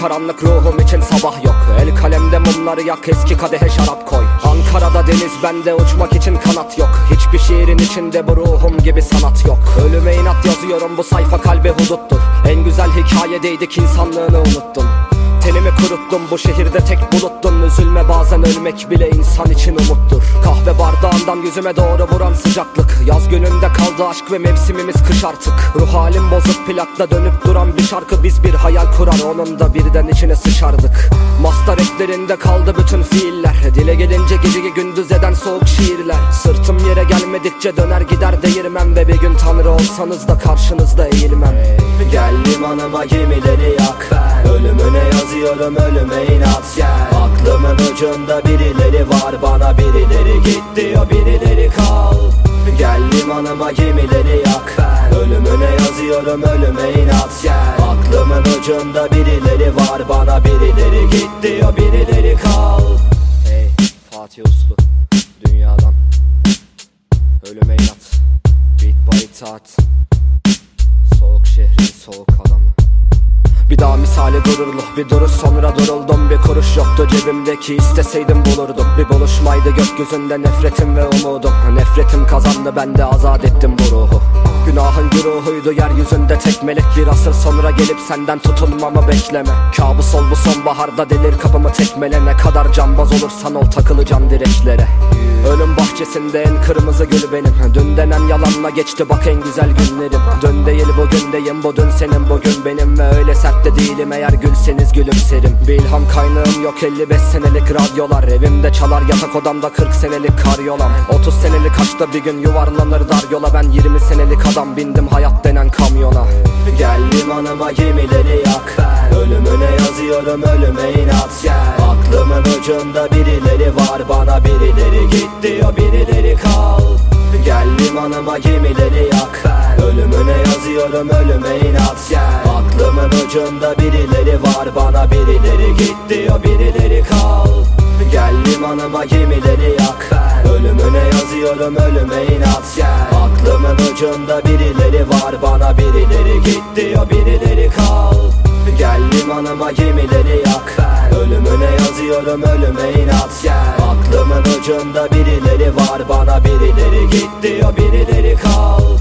karanlık ruhum için sabah yok. El kalemde mumları yak eski kadehe şarap koy. Ankara'da deniz bende uçmak için kanat yok. Hiçbir şiirin içinde bu ruhum gibi sanat yok. Ölüme inat yazıyorum bu sayfa kalbe huduttur. En güzel hikayedeydik insanlığını unuttun Tenimi kuruttum bu şehirde tek buluttun Üzülme bazen ölmek bile insan için umuttur. Kahve bardağından yüzüme doğru vuran sıcaklık. Yaz gününde kaldı aşk ve mevsimimiz kış artık. Ruh halim bozuk plakta dönüp duran bir şarkı Biz bir hayal kurar. Onun da birden içine sıçardık. Master eklerinde kaldı bütün fiiller. Dile gelince geceyi gündüz eden soğuk şiirler. Sırtım yere gelmedikçe döner gider değirmem Ve bir gün tanrı olsanız da karşınızda eğilmem. Gel limanıma gemileri yak Ölümüne yazıyorum ölüme inat gel. Aklımın ucunda birileri var bana birileri git diyor birileri kal. Gel limanıma gemileri yak Ölümüne yazıyorum ölüme inat gel. Aklımın ucunda birileri var bana birileri git diyor birileri kal. Hey Fatih Uslu Dünyadan Ölüme inat. Beat by itaat Soğuk şehrin soğuk adamı bir daha misali gururlu bir duruş sonra duruldum. Bir kuruş yoktu cebimdeki isteseydim bulurdum. Bir buluşmaydı gökyüzünde nefretim ve umudum. Nefretim kazandı ben de azat ettim bu ruhu Günahın güruhuydu yeryüzünde tek melek Bir asır. Sonra gelip senden tutulmamı bekleme. Kabus ol bu sonbaharda delir kapımı tekmele. Ne kadar cambaz olursan ol takılacağım direklere. Ölüm bahçesinde en kırmızı gül benim. Dün denen yalanla geçti bak en güzel günlerim. Dün değil bugündeyim bu dün senin bugün benim. Ve öyle sert de değilim eğer gülseniz gülümserim. Bir ilham kaynağım yok 55 senelik radyolar. Evimde çalar yatak odamda 40 senelik karyolam. 30 senelik aşkta bir gün yuvarlanır dar yola. Ben 20 senelik adam bindim hayat denen kamyona. Gel limanıma gemileri yak. Ölümüne yazıyorum ölüme inat. Gel. Aklımın ucunda birileri var bana birileri git diyor birileri kal. Gel limanıma gemileri yak. Ölümüne yazıyorum ölüme inat. Gel. Aklımın ucunda birileri var bana birileri git diyor birileri kal. Gel limanıma gemileri yak. Ölümüne yazıyorum ölüme inat. Gel Aklımın ucunda birileri var. Bana birileri git diyor birileri kal. Gel limanıma gemileri yak. Ölümüne yazıyorum ölüme inat. Gel. Aklımın ucunda birileri var. Bana birileri git diyor birileri kal